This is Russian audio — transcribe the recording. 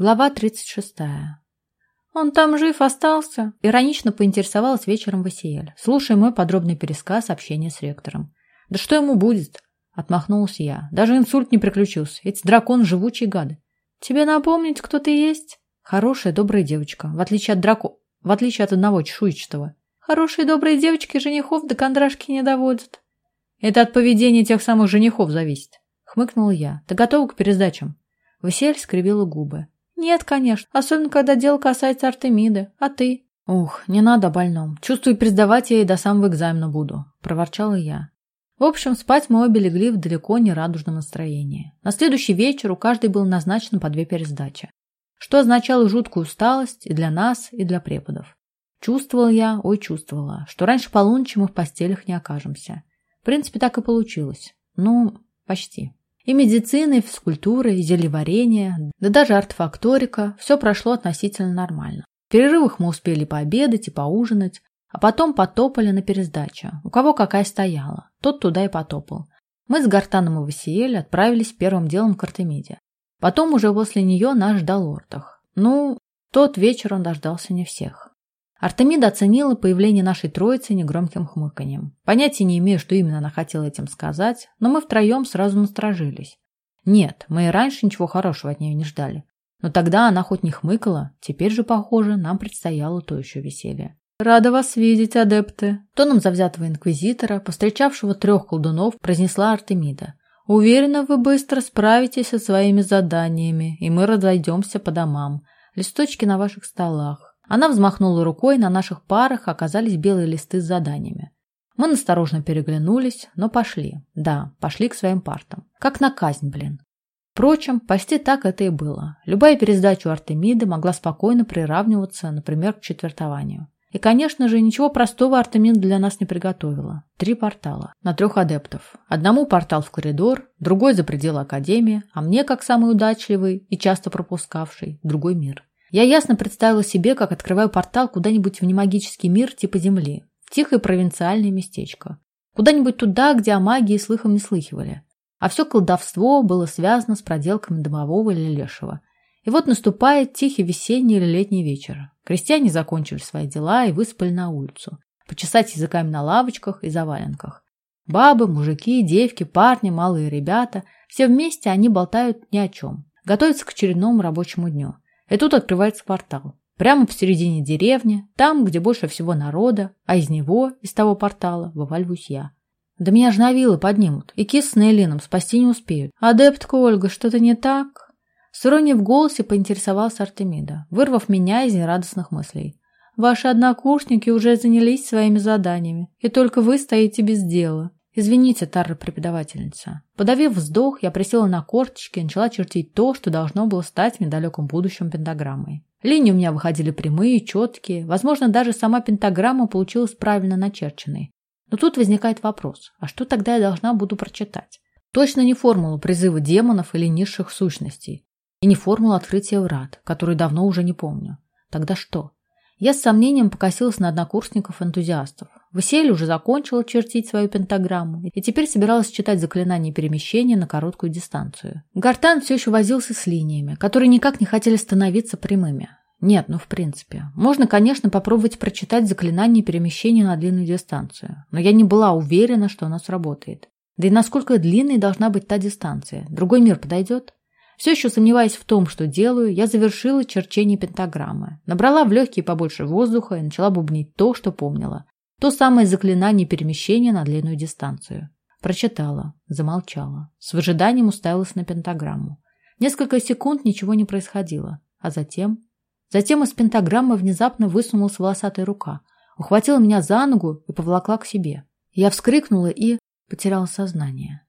Глава 36. «Он там жив остался?» Иронично поинтересовалась вечером Васиэль, слушая мой подробный пересказ общения с ректором. «Да что ему будет?» Отмахнулась я. «Даже инсульт не приключился. Эти драконы живучие гады». «Тебе напомнить, кто ты есть?» «Хорошая, добрая девочка, в отличие от драко... в отличие от одного чешуйчатого». «Хорошие, добрые девочки женихов до кондрашки не доводят». «Это от поведения тех самых женихов зависит», — хмыкнула я. «Ты готова к пересдачам?» Василь скривила губы. «Нет, конечно. Особенно, когда дело касается Артемиды. А ты?» «Ух, не надо больном. Чувствую, приздавать я ей до самого экзамена буду», – проворчала я. В общем, спать мы обе легли в далеко не радужном настроении. На следующий вечер у каждой было назначено по две пересдачи, что означало жуткую усталость и для нас, и для преподов. Чувствовала я, ой, чувствовала, что раньше полуночи мы в постелях не окажемся. В принципе, так и получилось. Ну, почти. И медицина, и физкультура, и зельеварение, да даже артефакторика – все прошло относительно нормально. В перерывах мы успели пообедать и поужинать, а потом потопали на пересдачу. У кого какая стояла, тот туда и потопал. Мы с Гартаном и Васиэль отправились первым делом к Артемиде. Потом уже после нее нас ждал Ортах. Ну, тот вечер он дождался не всех. Артемида оценила появление нашей троицы негромким хмыканьем. Понятия не имею, что именно она хотела этим сказать, но мы втроем сразу насторожились. Нет, мы и раньше ничего хорошего от нее не ждали. Но тогда она хоть не хмыкала, теперь же, похоже, нам предстояло то еще веселье. «Рада вас видеть, адепты!» Тоном завзятого инквизитора, повстречавшего трех колдунов, произнесла Артемида. «Уверена, вы быстро справитесь со своими заданиями, и мы разойдемся по домам. Листочки на ваших столах. Она взмахнула рукой, на наших парах оказались белые листы с заданиями. Мы насторожно переглянулись, но пошли. Да, пошли к своим партам. Как на казнь, блин. Впрочем, почти так это и было. Любая пересдача у Артемиды могла спокойно приравниваться, например, к четвертованию. И, конечно же, ничего простого Артемида для нас не приготовила. Три портала. На трех адептов. Одному портал в коридор, другой за пределы Академии, а мне, как самый удачливый и часто пропускавший, другой мир. Я ясно представила себе, как открываю портал куда-нибудь в немагический мир типа Земли, в тихое провинциальное местечко. Куда-нибудь туда, где о магии слыхом не слыхивали. А все колдовство было связано с проделками домового или лешего. И вот наступает тихий весенний или летний вечер. Крестьяне закончили свои дела и выспали на улицу. Почесать языками на лавочках и заваленках. Бабы, мужики, девки, парни, малые ребята – все вместе они болтают ни о чем. Готовятся к очередному рабочему дню – и тут открывается портал. Прямо посередине деревни, там, где больше всего народа, а из него, из того портала, вываливаюсь я. Да меня ж на вилы поднимут, и кис с Нейлином спасти не успеют. Адептка Ольга, что-то не так? С в голосе поинтересовался Артемида, вырвав меня из нерадостных мыслей. Ваши однокурсники уже занялись своими заданиями, и только вы стоите без дела. «Извините, Тарра преподавательница». Подавив вздох, я присела на корточки и начала чертить то, что должно было стать в недалеком будущем пентаграммой. Линии у меня выходили прямые, четкие, возможно, даже сама пентаграмма получилась правильно начерченной. Но тут возникает вопрос, а что тогда я должна буду прочитать? Точно не формулу призыва демонов или низших сущностей. И не формулу открытия врат, которую давно уже не помню. Тогда что? Я с сомнением покосилась на однокурсников-энтузиастов. Василий уже закончила чертить свою пентаграмму и теперь собиралась читать заклинание перемещения на короткую дистанцию. Гартан все еще возился с линиями, которые никак не хотели становиться прямыми. Нет, ну в принципе. Можно, конечно, попробовать прочитать заклинание перемещения на длинную дистанцию, но я не была уверена, что оно сработает. Да и насколько длинной должна быть та дистанция? Другой мир подойдет? Все еще сомневаясь в том, что делаю, я завершила черчение пентаграммы, набрала в легкие побольше воздуха и начала бубнить то, что помнила. То самое заклинание перемещения на длинную дистанцию. Прочитала, замолчала, с выжиданием уставилась на пентаграмму. Несколько секунд ничего не происходило, а затем... Затем из пентаграммы внезапно высунулась волосатая рука, ухватила меня за ногу и поволокла к себе. Я вскрикнула и потеряла сознание.